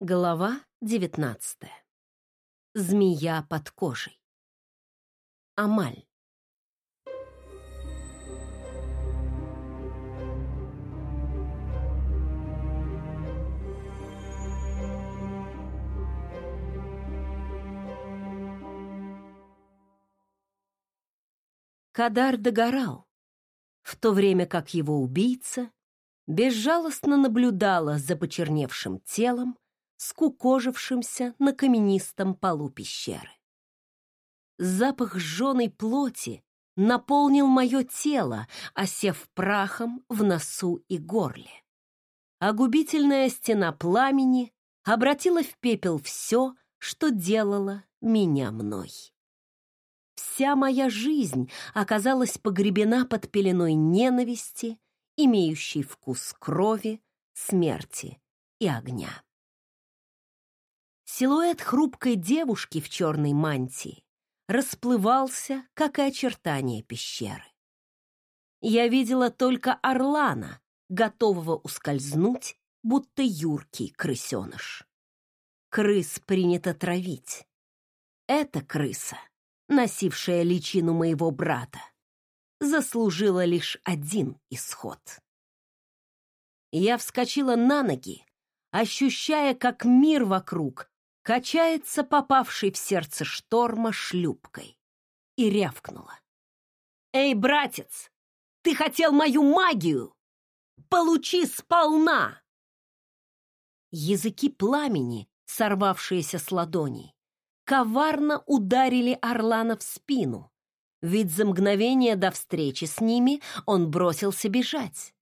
Глава девятнадцатая. Змея под кожей. Амаль. Кадар догорал, в то время как его убийца безжалостно наблюдала за почерневшим телом, скукожившимся на каменистом полу пещеры. Запах сжёной плоти наполнил мое тело, осев прахом в носу и горле. А губительная стена пламени обратила в пепел все, что делало меня мной. Вся моя жизнь оказалась погребена под пеленой ненависти, имеющей вкус крови, смерти и огня. Силуэт хрупкой девушки в черной мантии расплывался, как и очертания пещеры. Я видела только орлана, готового ускользнуть, будто юркий крысеныш. Крыс принято травить. Эта крыса, носившая личину моего брата, заслужила лишь один исход. Я вскочила на ноги, ощущая, как мир вокруг качается попавшей в сердце шторма шлюпкой, и рявкнула. «Эй, братец, ты хотел мою магию? Получи сполна!» Языки пламени, сорвавшиеся с ладоней, коварно ударили Орлана в спину, ведь за мгновение до встречи с ними он бросился бежать.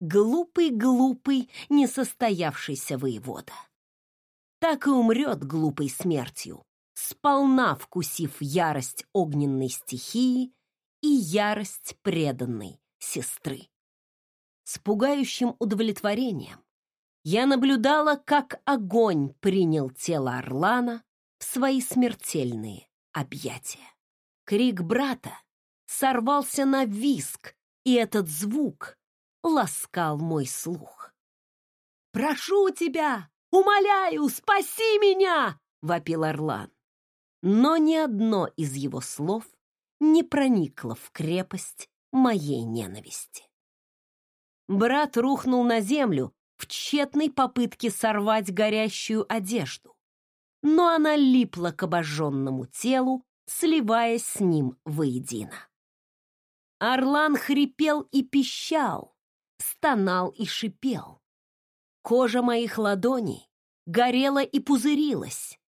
Глупый-глупый, несостоявшийся воевода так и умрет глупой смертью, сполна вкусив ярость огненной стихии и ярость преданной сестры. С пугающим удовлетворением я наблюдала, как огонь принял тело Орлана в свои смертельные объятия. Крик брата сорвался на виск, и этот звук ласкал мой слух. «Прошу тебя, Умоляю, спаси меня!» — вопил Орлан. Но ни одно из его слов не проникло в крепость моей ненависти. Брат рухнул на землю в тщетной попытке сорвать горящую одежду, но она липла к обожженному телу, сливаясь с ним воедино. Орлан хрипел и пищал, стонал и шипел. Кожа моих ладоней горела и пузырилась.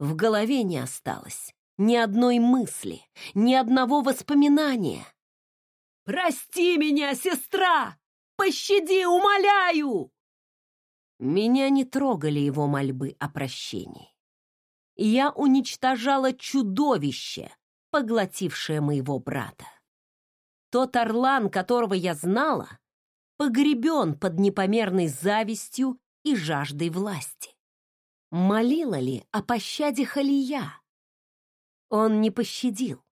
В голове не осталось ни одной мысли, ни одного воспоминания. «Прости меня, сестра! Пощади, умоляю!» Меня не трогали его мольбы о прощении. Я уничтожала чудовище, поглотившее моего брата. Тот орлан, которого я знала, погребен под непомерной завистью и жаждой власти. Молила ли о пощаде Халия? Он не пощадил.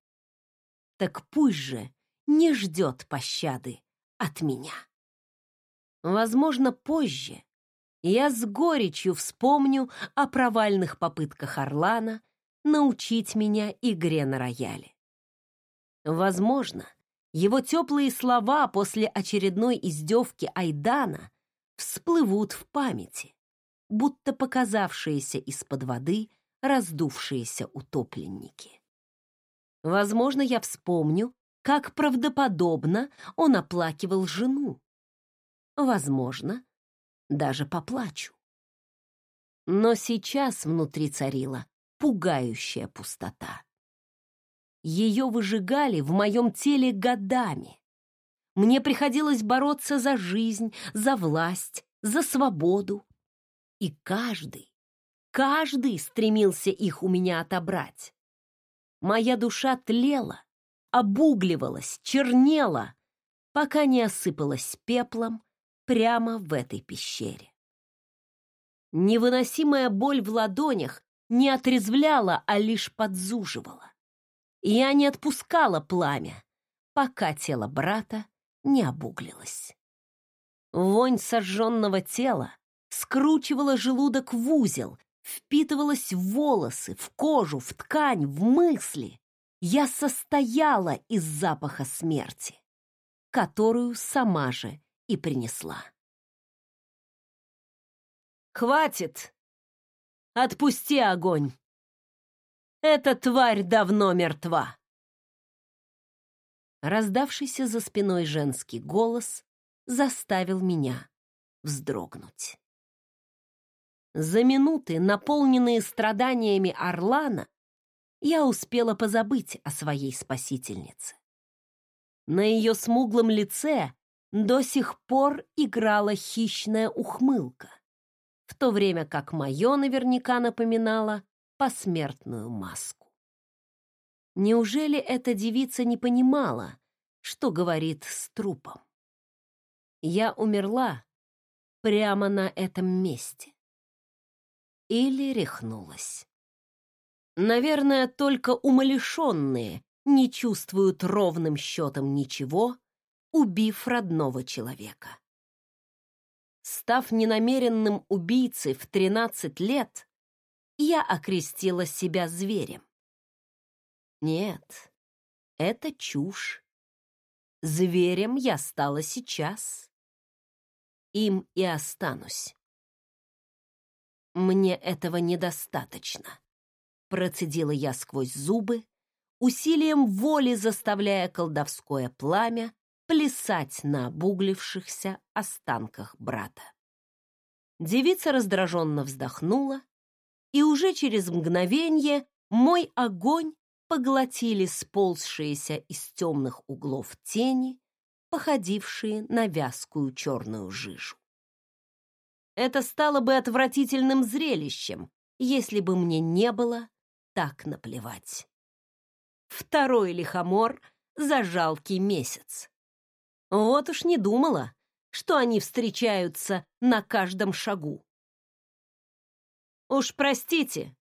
Так пусть же не ждет пощады от меня. Возможно, позже я с горечью вспомню о провальных попытках Орлана научить меня игре на рояле. Возможно, его теплые слова после очередной издевки Айдана всплывут в памяти, будто показавшиеся из-под воды раздувшиеся утопленники. Возможно, я вспомню, как правдоподобно он оплакивал жену. Возможно, даже поплачу. Но сейчас внутри царила пугающая пустота. Ее выжигали в моем теле годами. Мне приходилось бороться за жизнь, за власть, за свободу. И каждый, каждый стремился их у меня отобрать. Моя душа тлела, обугливалась, чернела, пока не осыпалась пеплом прямо в этой пещере. Невыносимая боль в ладонях не отрезвляла, а лишь подзуживала. Я не отпускала пламя, пока тело брата не обуглилось. Вонь сожженного тела скручивала желудок в узел, впитывалась в волосы, в кожу, в ткань, в мысли. Я состояла из запаха смерти, которую сама же и принесла. «Хватит! Отпусти огонь! Эта тварь давно мертва!» Раздавшийся за спиной женский голос заставил меня вздрогнуть. За минуты, наполненные страданиями Орлана, я успела позабыть о своей спасительнице. На ее смуглом лице до сих пор играла хищная ухмылка, в то время как мое наверняка напоминало посмертную маску. Неужели эта девица не понимала, что говорит с трупом? Я умерла прямо на этом месте. Или рехнулась. Наверное, только умалишенные не чувствуют ровным счетом ничего, убив родного человека. Став ненамеренным убийцей в 13 лет, я окрестила себя зверем. Нет, это чушь. Зверем я стала сейчас. Им и останусь. Мне этого недостаточно процедила я сквозь зубы, усилием воли заставляя колдовское пламя плясать на обуглившихся останках брата. Девица раздраженно вздохнула, и уже через мгновение мой огонь поглотили сползшиеся из темных углов тени, походившие на вязкую черную жижу. Это стало бы отвратительным зрелищем, если бы мне не было так наплевать. Второй лихомор за жалкий месяц. Вот уж не думала, что они встречаются на каждом шагу. Уж простите,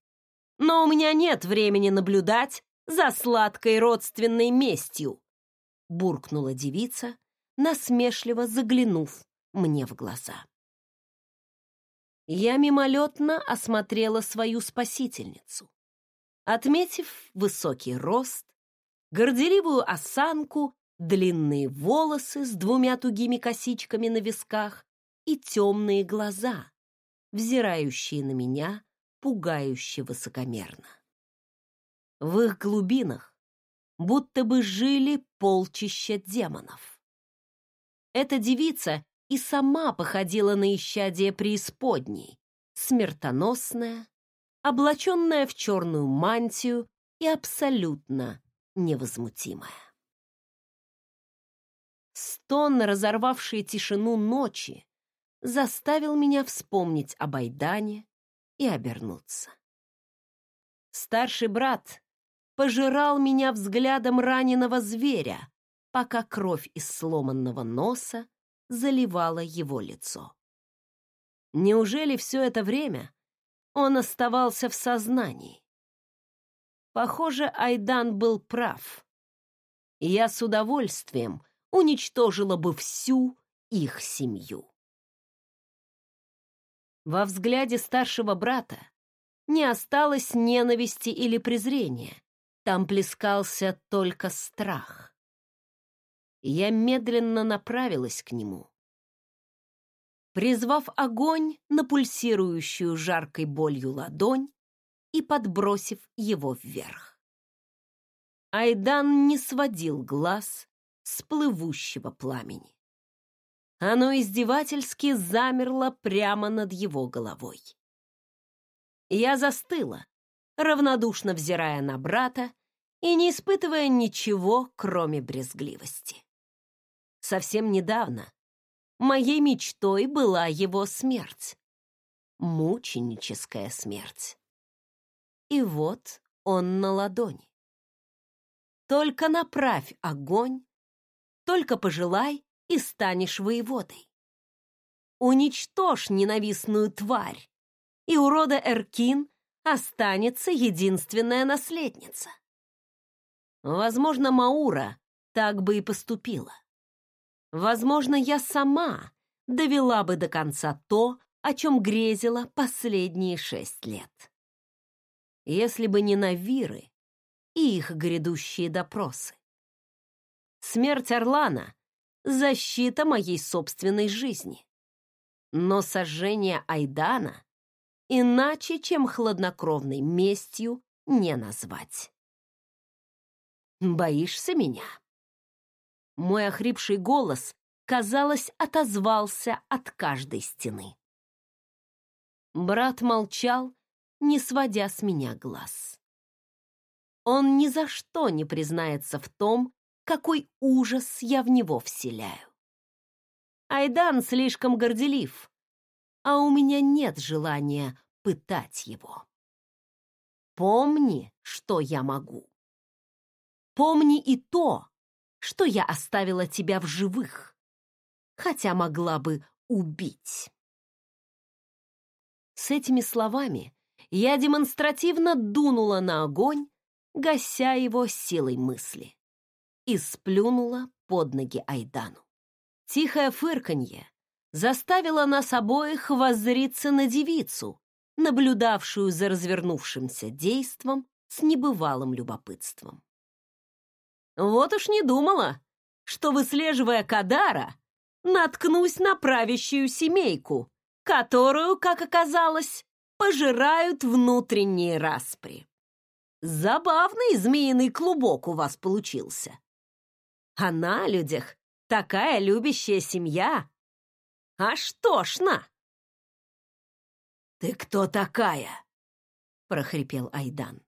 но у меня нет времени наблюдать за сладкой родственной местью, буркнула девица, насмешливо заглянув мне в глаза. Я мимолетно осмотрела свою спасительницу. Отметив высокий рост, горделивую осанку, длинные волосы с двумя тугими косичками на висках и темные глаза, взирающие на меня пугающе высокомерно. В их глубинах будто бы жили полчища демонов. Эта девица и сама походила на исчадие преисподней, смертоносная, облаченная в черную мантию и абсолютно невозмутимая. Стон, разорвавший тишину ночи, заставил меня вспомнить об Айдане и обернуться. Старший брат пожирал меня взглядом раненого зверя, пока кровь из сломанного носа заливала его лицо. Неужели все это время он оставался в сознании. Похоже, Айдан был прав. Я с удовольствием уничтожила бы всю их семью. Во взгляде старшего брата не осталось ненависти или презрения. Там плескался только страх. Я медленно направилась к нему, призвав огонь на пульсирующую жаркой болью ладонь и подбросив его вверх. Айдан не сводил глаз с плывущего пламени. Оно издевательски замерло прямо над его головой. Я застыла, равнодушно взирая на брата и не испытывая ничего, кроме брезгливости. Совсем недавно Моей мечтой была его смерть. Мученическая смерть. И вот он на ладони. Только направь огонь, только пожелай и станешь воеводой. Уничтожь ненавистную тварь, и у рода Эркин останется единственная наследница. Возможно, Маура так бы и поступила. Возможно, я сама довела бы до конца то, о чем грезила последние шесть лет. Если бы не Навиры и их грядущие допросы. Смерть Орлана — защита моей собственной жизни. Но сожжение Айдана иначе, чем хладнокровной местью, не назвать. «Боишься меня?» Мой охрипший голос, казалось, отозвался от каждой стены. Брат молчал, не сводя с меня глаз. Он ни за что не признается в том, какой ужас я в него вселяю. Айдан слишком горделив, а у меня нет желания пытать его. Помни, что я могу. Помни и то, что я оставила тебя в живых, хотя могла бы убить. С этими словами я демонстративно дунула на огонь, гася его силой мысли, и сплюнула под ноги Айдану. Тихое фырканье заставило нас обоих воззриться на девицу, наблюдавшую за развернувшимся действом с небывалым любопытством. Вот уж не думала, что, выслеживая Кадара, наткнусь на правящую семейку, которую, как оказалось, пожирают внутренние распри. Забавный змеиный клубок у вас получился. А на людях такая любящая семья. Аж тошно. «Ты кто такая?» — прохрипел Айдан.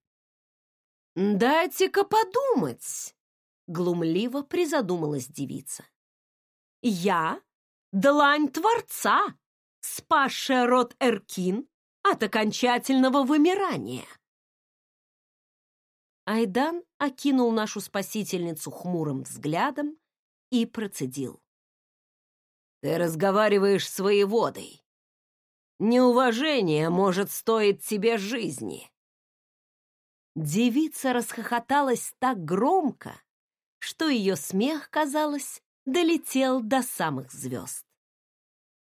«Дайте-ка подумать!» — глумливо призадумалась девица. «Я — длань Творца, спасшая род Эркин от окончательного вымирания!» Айдан окинул нашу спасительницу хмурым взглядом и процедил. «Ты разговариваешь с воеводой. Неуважение может стоить тебе жизни». Девица расхохоталась так громко, что ее смех, казалось, долетел до самых звезд.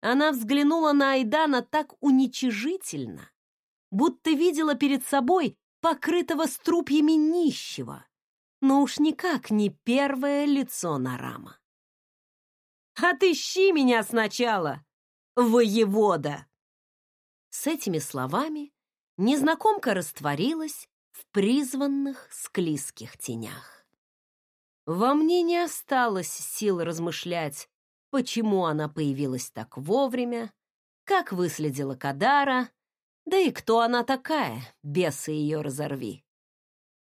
Она взглянула на Айдана так уничижительно, будто видела перед собой покрытого струпьями нищего, но уж никак не первое лицо Нарама. «Отыщи меня сначала, воевода!» С этими словами незнакомка растворилась в призванных склизких тенях. Во мне не осталось сил размышлять, почему она появилась так вовремя, как выследила Кадара да и кто она такая, бесы ее разорви?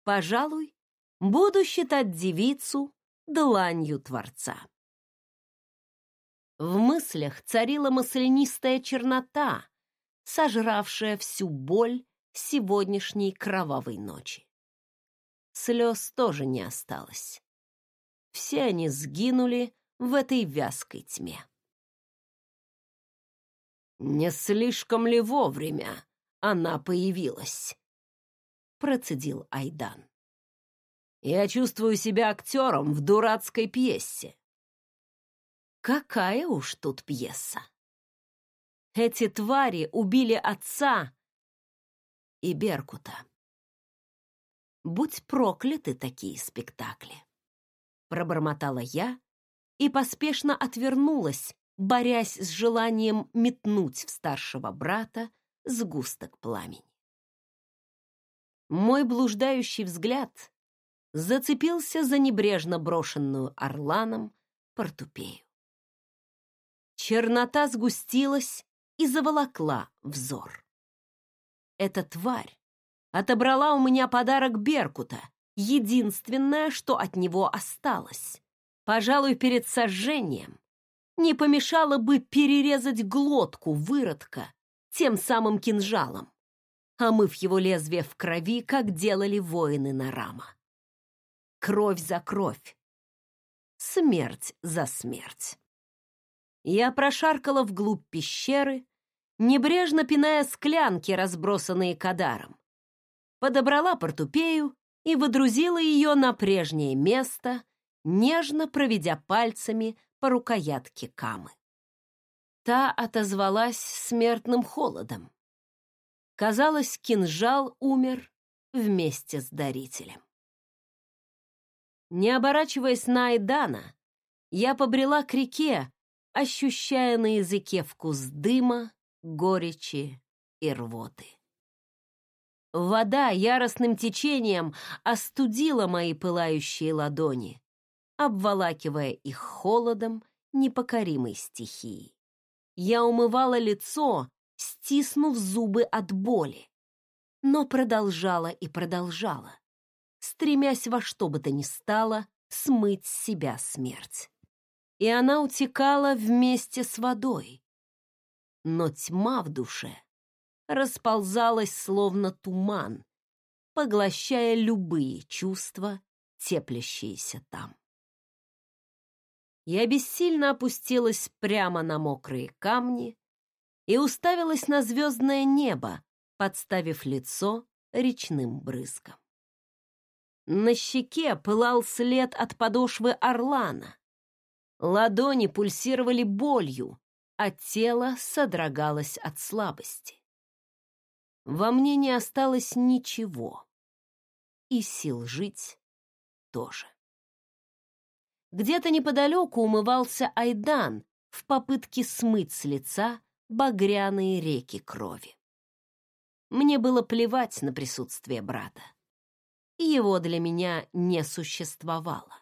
Пожалуй, буду считать девицу дланью Творца. В мыслях царила маслянистая чернота, сожравшая всю боль сегодняшней кровавой ночи. Слез тоже не осталось. Все они сгинули в этой вязкой тьме. «Не слишком ли вовремя она появилась?» Процедил Айдан. «Я чувствую себя актером в дурацкой пьесе». «Какая уж тут пьеса!» Эти твари убили отца и Беркута. Будь прокляты такие спектакли. Пробормотала я и поспешно отвернулась, борясь с желанием метнуть в старшего брата сгусток пламени. Мой блуждающий взгляд зацепился за небрежно брошенную орланом портупею. Чернота сгустилась и заволокла взор. Эта тварь отобрала у меня подарок Беркута, единственное, что от него осталось. Пожалуй, перед сожжением не помешало бы перерезать глотку выродка тем самым кинжалом, омыв его лезвие в крови, как делали воины Нарама. Кровь за кровь, смерть за смерть. Я прошаркала вглубь пещеры, небрежно пиная склянки, разбросанные кадаром. Подобрала портупею и выдрузила ее на прежнее место, нежно проведя пальцами по рукоятке камы. Та отозвалась смертным холодом. Казалось, кинжал умер вместе с дарителем. Не оборачиваясь на Айдана, я побрела к реке, ощущая на языке вкус дыма, горечи и рвоты. Вода яростным течением остудила мои пылающие ладони, обволакивая их холодом непокоримой стихии. Я умывала лицо, стиснув зубы от боли, но продолжала и продолжала, стремясь во что бы то ни стало смыть с себя смерть. И она утекала вместе с водой. Но тьма в душе расползалась словно туман, поглощая любые чувства, теплящиеся там. Я бессильно опустилась прямо на мокрые камни и уставилась на звездное небо, подставив лицо речным брызгом. На щеке пылал след от подошвы орлана. Ладони пульсировали болью, а тело содрогалось от слабости. Во мне не осталось ничего. И сил жить тоже. Где-то неподалеку умывался Айдан в попытке смыть с лица багряные реки крови. Мне было плевать на присутствие брата. Его для меня не существовало.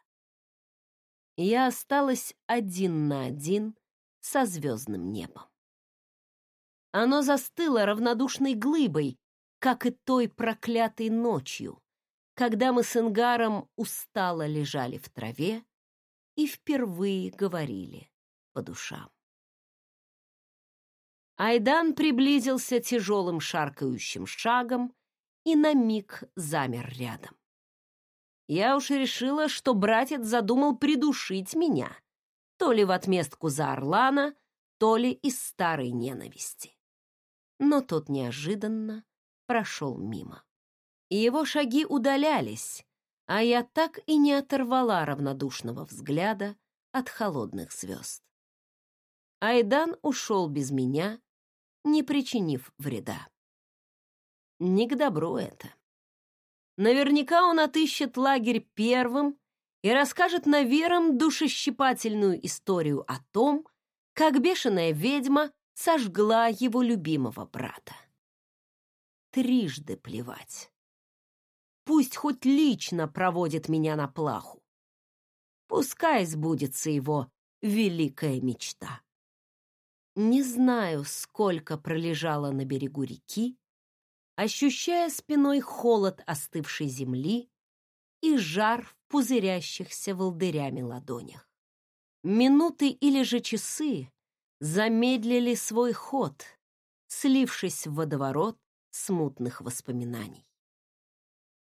Я осталась один на один со звездным небом. Оно застыло равнодушной глыбой, как и той проклятой ночью, когда мы с Ингаром устало лежали в траве и впервые говорили по душам. Айдан приблизился тяжелым шаркающим шагом и на миг замер рядом. Я уж решила, что братец задумал придушить меня, то ли в отместку за Орлана, то ли из старой ненависти. Но тот неожиданно прошел мимо. И его шаги удалялись, а я так и не оторвала равнодушного взгляда от холодных звезд. Айдан ушел без меня, не причинив вреда. Не к добру это. Наверняка он отыщет лагерь первым и расскажет навером душещипательную историю о том, как бешеная ведьма сожгла его любимого брата. Трижды плевать. Пусть хоть лично проводит меня на плаху. Пускай сбудется его великая мечта. Не знаю, сколько пролежала на берегу реки, ощущая спиной холод остывшей земли и жар в пузырящихся волдырями ладонях. Минуты или же часы замедлили свой ход, слившись в водоворот смутных воспоминаний.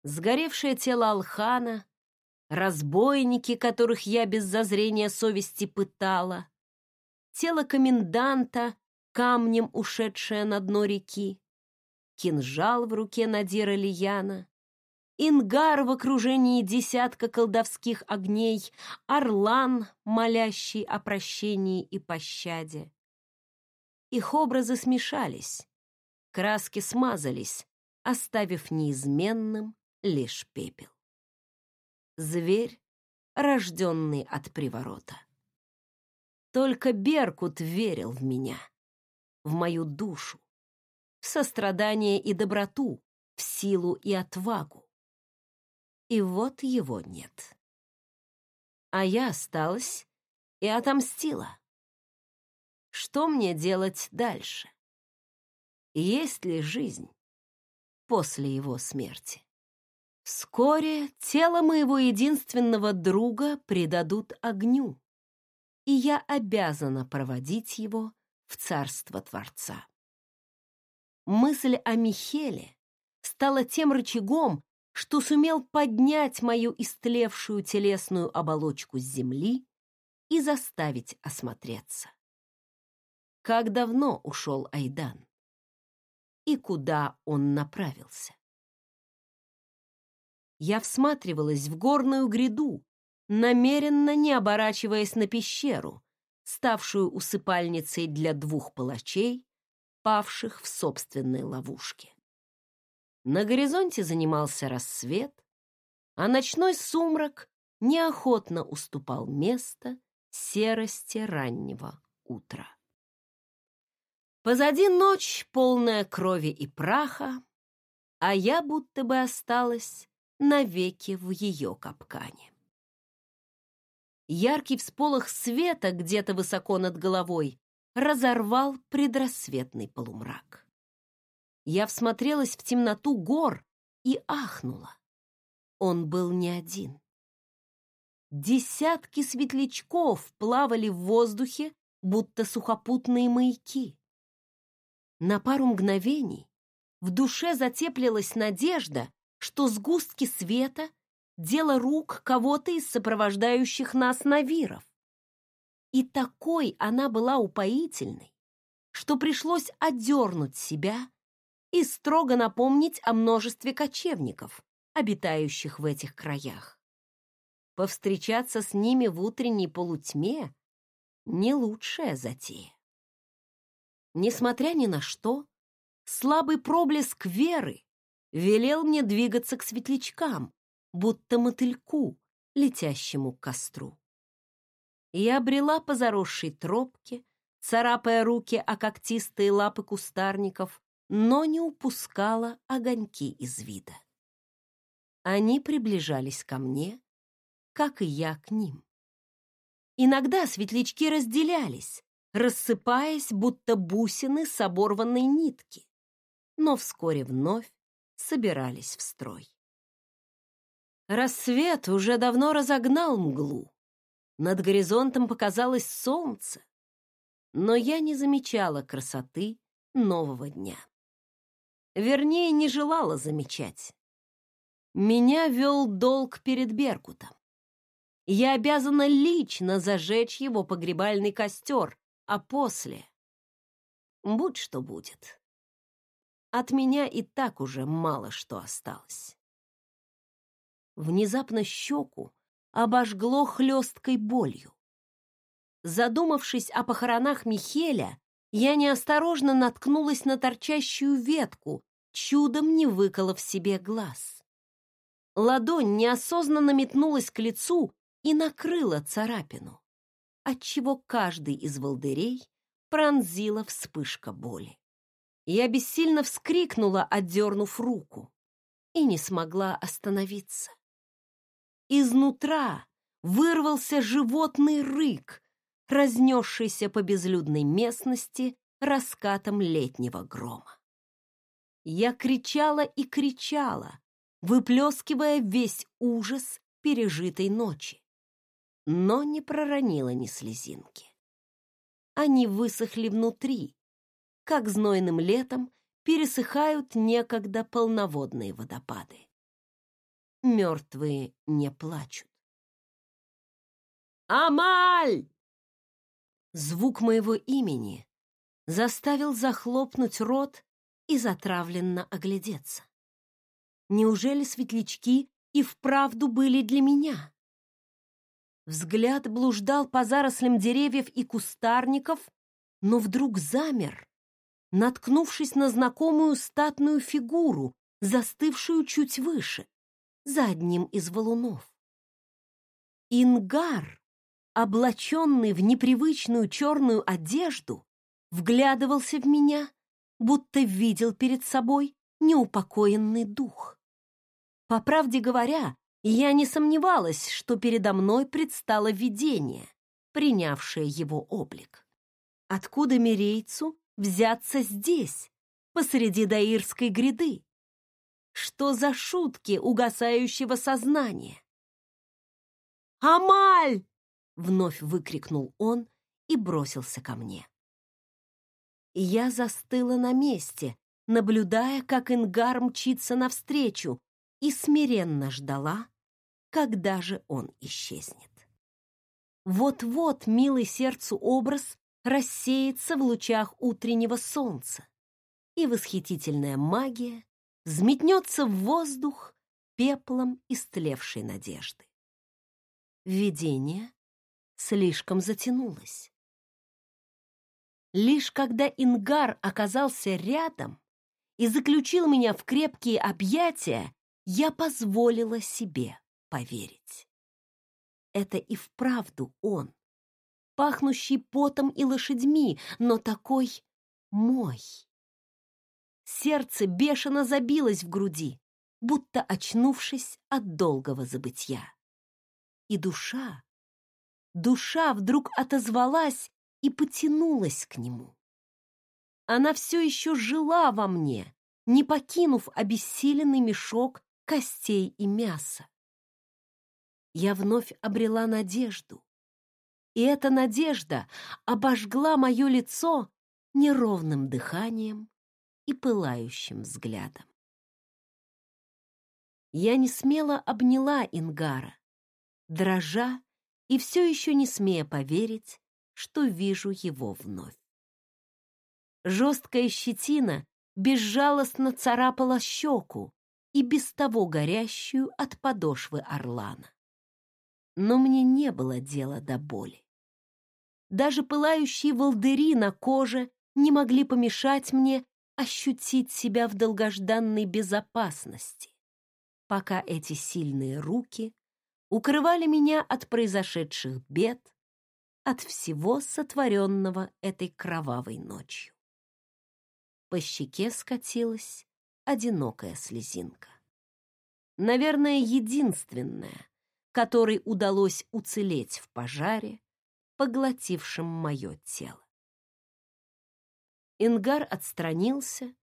Сгоревшее тело Алхана, разбойники, которых я без зазрения совести пытала, тело коменданта, камнем ушедшее на дно реки, кинжал в руке Надира Лияна, Ингар в окружении десятка колдовских огней, Орлан, молящий о прощении и пощаде. Их образы смешались, краски смазались, оставив неизменным лишь пепел. Зверь, рожденный от приворота. Только Беркут верил в меня, в мою душу, в сострадание и доброту, в силу и отвагу. И вот его нет. А я осталась и отомстила. Что мне делать дальше? Есть ли жизнь после его смерти? Вскоре тело моего единственного друга предадут огню и я обязана проводить его в царство Творца. Мысль о Михеле стала тем рычагом, что сумел поднять мою истлевшую телесную оболочку с земли и заставить осмотреться. Как давно ушел Айдан? И куда он направился? Я всматривалась в горную гряду, намеренно не оборачиваясь на пещеру, ставшую усыпальницей для двух палачей, павших в собственной ловушке. На горизонте занимался рассвет, а ночной сумрак неохотно уступал место серости раннего утра. Позади ночь, полная крови и праха, а я будто бы осталась навеки в ее капкане. Яркий всполох света где-то высоко над головой разорвал предрассветный полумрак. Я всмотрелась в темноту гор и ахнула. Он был не один. Десятки светлячков плавали в воздухе, будто сухопутные маяки. На пару мгновений в душе затеплилась надежда, что сгустки света — дело рук кого-то из сопровождающих нас навиров. И такой она была упоительной, что пришлось одернуть себя и строго напомнить о множестве кочевников, обитающих в этих краях. Повстречаться с ними в утренней полутьме — не лучшая затея. Несмотря ни на что, слабый проблеск веры велел мне двигаться к светлячкам, будто мотыльку, летящему к костру. Я брела по заросшей тропке, царапая руки о когтистые лапы кустарников, но не упускала огоньки из вида. Они приближались ко мне, как и я к ним. Иногда светлячки разделялись, рассыпаясь, будто бусины с оборванной нитки, но вскоре вновь собирались в строй. Рассвет уже давно разогнал мглу. Над горизонтом показалось солнце, но я не замечала красоты нового дня. Вернее, не желала замечать. Меня вел долг перед Беркутом. Я обязана лично зажечь его погребальный костер, а после... Будь что будет от меня и так уже мало что осталось. Внезапно щеку обожгло хлесткой болью. Задумавшись о похоронах Михеля, я неосторожно наткнулась на торчащую ветку, чудом не выколов себе глаз. Ладонь неосознанно метнулась к лицу и накрыла царапину, отчего каждый из волдырей пронзила вспышка боли. Я бессильно вскрикнула, отдернув руку, и не смогла остановиться. Изнутра вырвался животный рык, разнесшийся по безлюдной местности раскатом летнего грома. Я кричала и кричала, выплескивая весь ужас пережитой ночи, но не проронила ни слезинки. Они высохли внутри, как знойным летом пересыхают некогда полноводные водопады. Мертвые не плачут. «Амаль!» Звук моего имени заставил захлопнуть рот и затравленно оглядеться. Неужели светлячки и вправду были для меня? Взгляд блуждал по зарослям деревьев и кустарников, но вдруг замер, наткнувшись на знакомую статную фигуру, застывшую чуть выше, за одним из валунов. Ингар, облаченный в непривычную черную одежду, вглядывался в меня, будто видел перед собой неупокоенный дух. По правде говоря, я не сомневалась, что передо мной предстало видение, принявшее его облик. Откуда Мирейцу взяться здесь, посреди Даирской гряды? Что за шутки угасающего сознания? «Амаль!» — вновь выкрикнул он и бросился ко мне. Я застыла на месте, наблюдая, как Ингар мчится навстречу, и смиренно ждала, когда же он исчезнет. Вот-вот милый сердцу образ рассеется в лучах утреннего солнца, и восхитительная магия взметнется в воздух пеплом истлевшей надежды. Видение слишком затянулось. Лишь когда Ингар оказался рядом и заключил меня в крепкие объятия, я позволила себе поверить. Это и вправду он, пахнущий потом и лошадьми, но такой мой. Сердце бешено забилось в груди, будто очнувшись от долгого забытья. И душа, душа вдруг отозвалась и потянулась к нему. Она все еще жила во мне, не покинув обессиленный мешок костей и мяса. Я вновь обрела надежду, и эта надежда обожгла мое лицо неровным дыханием и пылающим взглядом. Я не смело обняла Ингара, дрожа и все еще не смея поверить, что вижу его вновь. Жесткая щетина безжалостно царапала щеку и без того горящую от подошвы орлана. Но мне не было дела до боли. Даже пылающие волдыри на коже не могли помешать мне ощутить себя в долгожданной безопасности, пока эти сильные руки укрывали меня от произошедших бед, от всего сотворенного этой кровавой ночью. По щеке скатилась одинокая слезинка. Наверное, единственная, которой удалось уцелеть в пожаре, поглотившем мое тело. Ингар отстранился,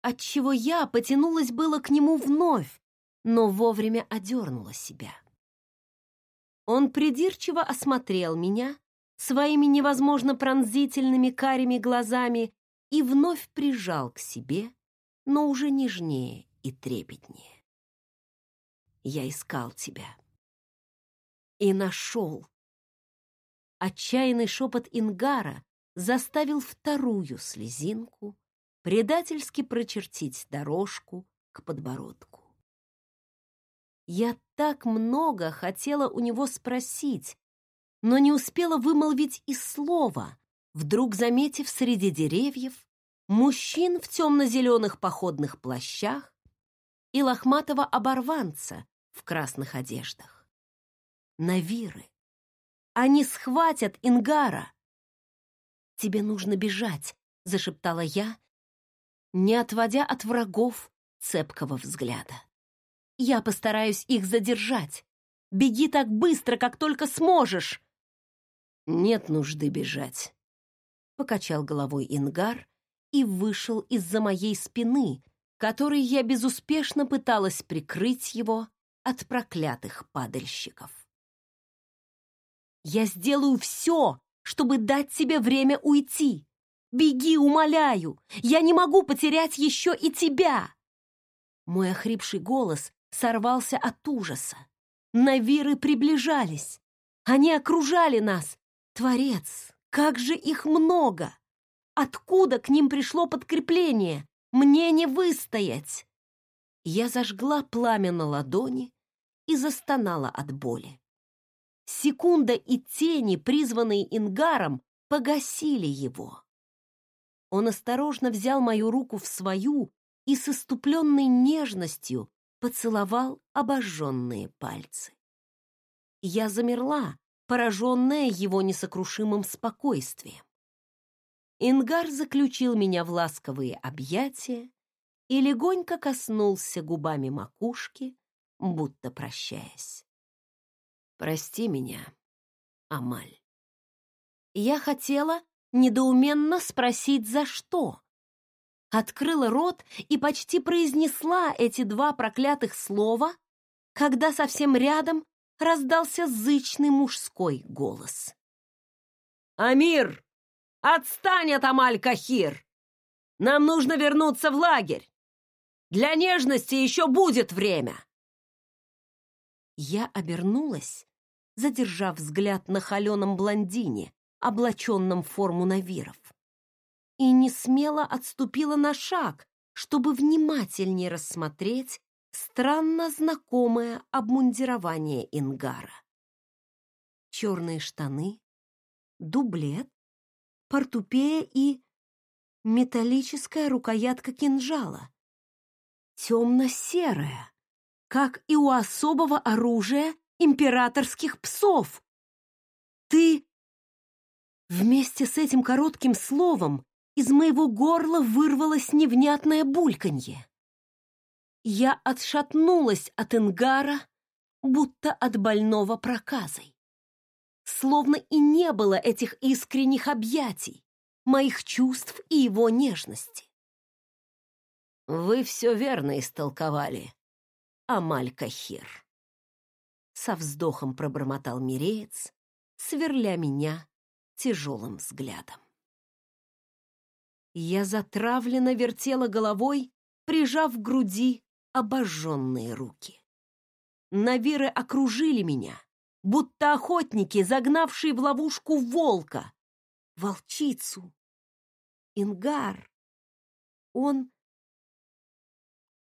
отчего я потянулась было к нему вновь, но вовремя одернула себя. Он придирчиво осмотрел меня своими невозможно пронзительными карими глазами и вновь прижал к себе, но уже нежнее и трепетнее. Я искал тебя. И нашел. Отчаянный шепот Ингара заставил вторую слезинку предательски прочертить дорожку к подбородку. Я так много хотела у него спросить, но не успела вымолвить и слова, вдруг заметив среди деревьев мужчин в темно-зеленых походных плащах и лохматого оборванца в красных одеждах. Навиры. Они схватят Ингара. «Тебе нужно бежать», — зашептала я, не отводя от врагов цепкого взгляда. «Я постараюсь их задержать. Беги так быстро, как только сможешь!» «Нет нужды бежать», покачал головой Ингар и вышел из-за моей спины, которой я безуспешно пыталась прикрыть его от проклятых падальщиков. «Я сделаю все, чтобы дать тебе время уйти. Беги, умоляю! Я не могу потерять еще и тебя!» Мой охрипший голос сорвался от ужаса. Навиры приближались. Они окружали нас. Творец, как же их много! Откуда к ним пришло подкрепление? Мне не выстоять! Я зажгла пламя на ладони и застонала от боли. Секунда и тени, призванные Ингаром, погасили его. Он осторожно взял мою руку в свою и с иступленной нежностью поцеловал обожженные пальцы. Я замерла, пораженная его несокрушимым спокойствием. Ингар заключил меня в ласковые объятия и легонько коснулся губами макушки, будто прощаясь. «Прости меня, Амаль». Я хотела недоуменно спросить, за что. Открыла рот и почти произнесла эти два проклятых слова, когда совсем рядом раздался зычный мужской голос. «Амир, отстань от Амаль-Кахир! Нам нужно вернуться в лагерь! Для нежности еще будет время!» Я обернулась, задержав взгляд на холеном блондине, облаченном в форму навиров, и не смело отступила на шаг, чтобы внимательнее рассмотреть странно знакомое обмундирование Ингара. Черные штаны, дублет, портупея и металлическая рукоятка кинжала. Темно-серая, как и у особого оружия императорских псов. Ты... Вместе с этим коротким словом из моего горла вырвалось невнятное бульканье. Я отшатнулась от Ингара, будто от больного проказой. Словно и не было этих искренних объятий, моих чувств и его нежности. «Вы все верно истолковали, Амаль Кахир», — со вздохом пробормотал Миреец, сверля меня тяжелым взглядом. Я затравленно вертела головой, прижав к груди обожженные руки. Навиры окружили меня, будто охотники, загнавшие в ловушку волка, волчицу. Ингар. Он...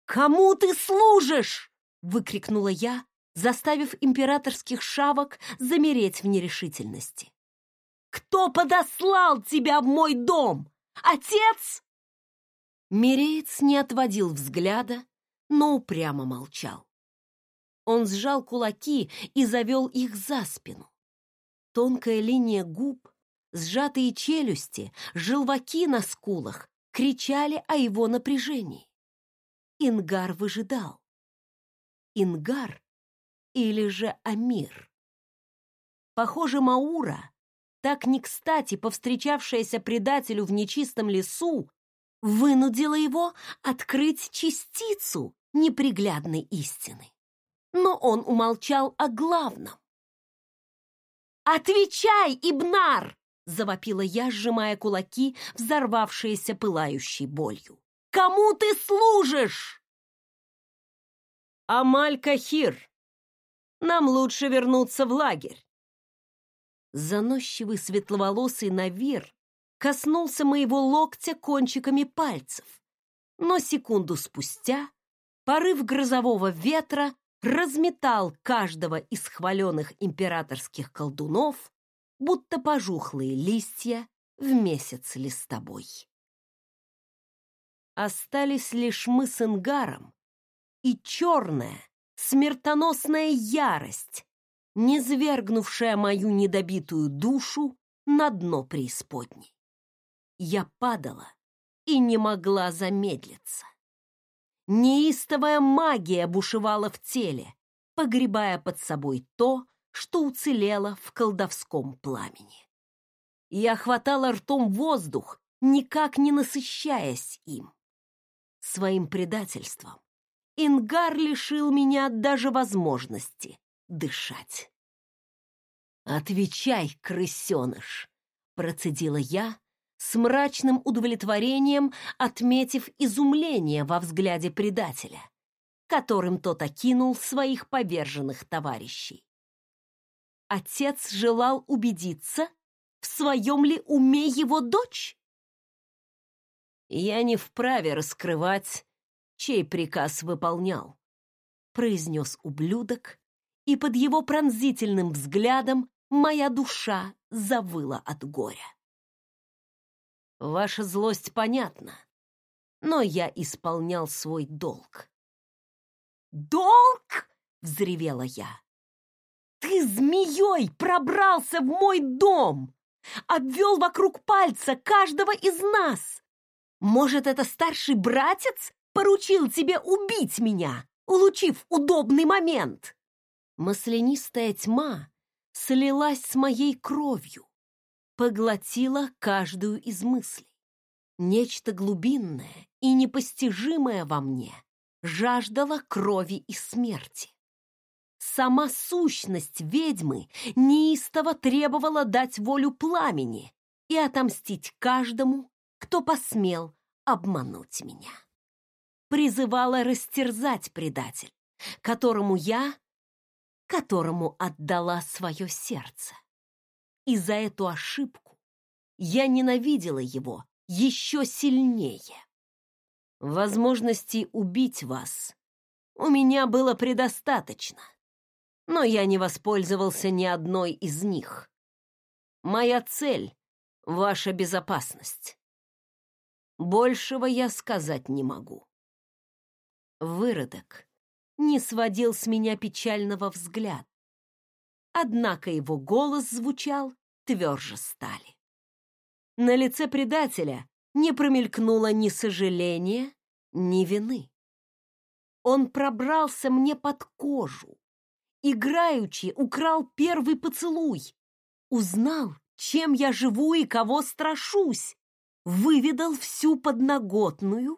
«Кому ты служишь?» — выкрикнула я, заставив императорских шавок замереть в нерешительности. «Кто подослал тебя в мой дом? Отец?» Миреец не отводил взгляда, но упрямо молчал. Он сжал кулаки и завел их за спину. Тонкая линия губ, сжатые челюсти, желваки на скулах кричали о его напряжении. Ингар выжидал. Ингар или же Амир? Похоже, Маура, так не кстати повстречавшаяся предателю в нечистом лесу, вынудила его открыть частицу неприглядной истины. Но он умолчал о главном. «Отвечай, Ибнар!» — завопила я, сжимая кулаки, взорвавшиеся пылающей болью. «Кому ты служишь?» «Амаль Кахир, нам лучше вернуться в лагерь». Заносчивый светловолосый Навир коснулся моего локтя кончиками пальцев, но секунду спустя порыв грозового ветра разметал каждого из хваленных императорских колдунов, будто пожухлые листья в месяц листобой. Остались лишь мы с Ингаром и черная, смертоносная ярость, низвергнувшая мою недобитую душу на дно преисподней. Я падала и не могла замедлиться. Неистовая магия бушевала в теле, погребая под собой то, что уцелело в колдовском пламени. Я хватала ртом воздух, никак не насыщаясь им. Своим предательством Ингар лишил меня даже возможности дышать. «Отвечай, крысеныш!» — процедила я, с мрачным удовлетворением отметив изумление во взгляде предателя, которым тот окинул своих поверженных товарищей. Отец желал убедиться, в своем ли уме его дочь? «Я не вправе раскрывать, чей приказ выполнял», произнес ублюдок, и под его пронзительным взглядом моя душа завыла от горя. Ваша злость понятна, но я исполнял свой долг. «Долг?» — взревела я. «Ты змеей пробрался в мой дом, обвел вокруг пальца каждого из нас. Может, это старший братец поручил тебе убить меня, улучив удобный момент?» Маслянистая тьма слилась с моей кровью, поглотила каждую из мыслей. Нечто глубинное и непостижимое во мне жаждало крови и смерти. Сама сущность ведьмы неистово требовала дать волю пламени и отомстить каждому, кто посмел обмануть меня. Призывала растерзать предатель, которому я, которому отдала свое сердце и за эту ошибку я ненавидела его еще сильнее. Возможностей убить вас у меня было предостаточно, но я не воспользовался ни одной из них. Моя цель ваша безопасность. Большего я сказать не могу. Выродок не сводил с меня печального взгляда. Однако его голос звучал тверже стали. На лице предателя не промелькнуло ни сожаления, ни вины. Он пробрался мне под кожу, играючи украл первый поцелуй, узнал, чем я живу и кого страшусь, выведал всю подноготную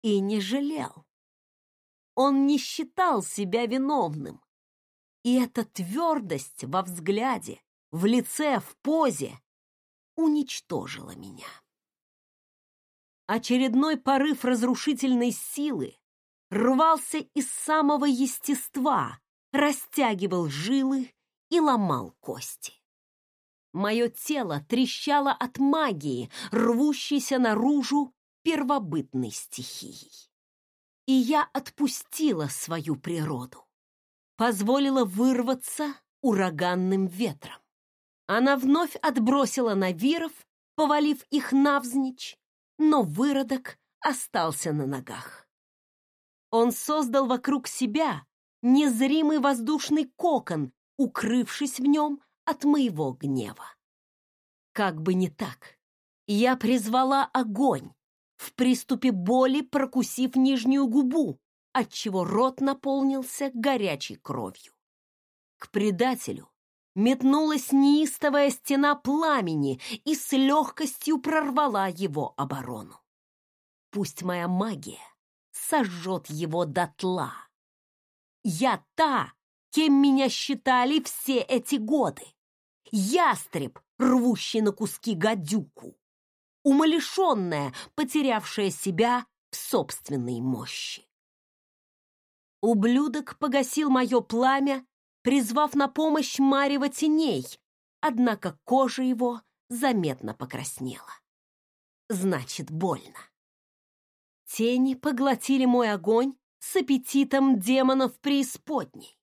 и не жалел. Он не считал себя виновным. И эта твердость во взгляде, в лице, в позе уничтожила меня. Очередной порыв разрушительной силы рвался из самого естества, растягивал жилы и ломал кости. Мое тело трещало от магии, рвущейся наружу первобытной стихией. И я отпустила свою природу, позволила вырваться ураганным ветром. Она вновь отбросила навиров, повалив их навзничь, но выродок остался на ногах. Он создал вокруг себя незримый воздушный кокон, укрывшись в нем от моего гнева. Как бы не так, я призвала огонь, в приступе боли прокусив нижнюю губу, отчего рот наполнился горячей кровью. К предателю метнулась неистовая стена пламени и с легкостью прорвала его оборону. Пусть моя магия сожжет его дотла. Я та, кем меня считали все эти годы. Ястреб, рвущий на куски гадюку. Умалишенная, потерявшая себя в собственной мощи. Ублюдок погасил мое пламя призвав на помощь марево теней, однако кожа его заметно покраснела. Значит, больно. Тени поглотили мой огонь с аппетитом демонов преисподней.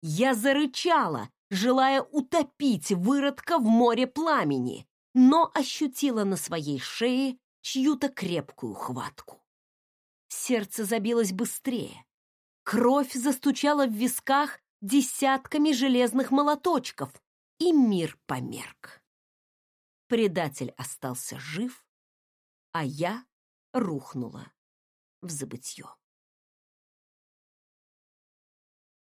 Я зарычала, желая утопить выродка в море пламени, но ощутила на своей шее чью-то крепкую хватку. Сердце забилось быстрее. Кровь застучала в висках десятками железных молоточков, и мир померк. Предатель остался жив, а я рухнула в забытье.